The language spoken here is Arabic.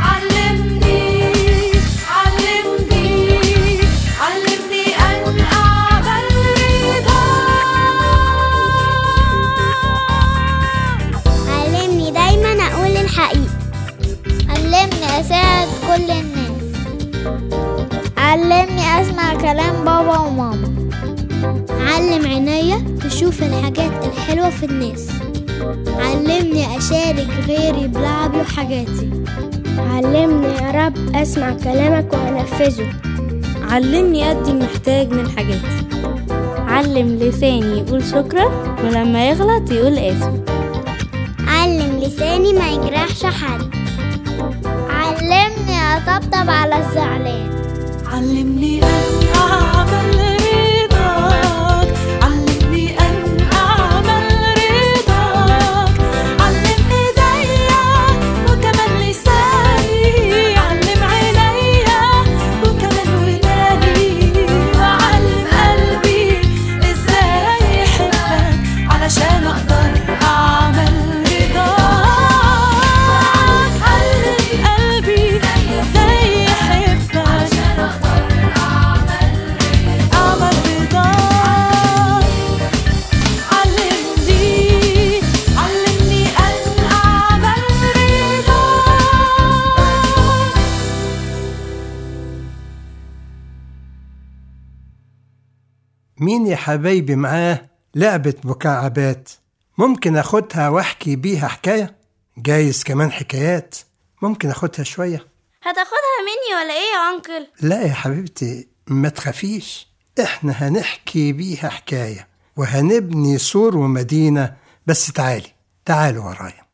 علمني علمني علمني أن أعمل رضاك علمني دايما أقول الحقيقة. علمني أساعد كل الناس. علمني أسمع كلام بابا وماما. علم عينيا تشوف الحاجات الحلوة في الناس. علمني أشارك غيري بلعبي وحاجاتي علمني يا رب أسمع كلامك وأنفذه. علمني أدي المحتاج من حاجاتي. علم لساني يقول شكرا ولما يغلط يقول آسف. علم لساني ما يجرحش حد. علمني أطبطب على الزعلان. علمني أن مين يا حبايبي معاه لعبة مكعبات؟ ممكن أخدها وأحكي بيها حكاية؟ جايز كمان حكايات. ممكن أخدها شوية. هتاخدها مني ولا إيه يا أنكل؟ لا يا حبيبتي ما تخافيش. إحنا هنحكي بيها حكاية وهنبني سور ومدينة. بس تعالي تعالوا ورايا.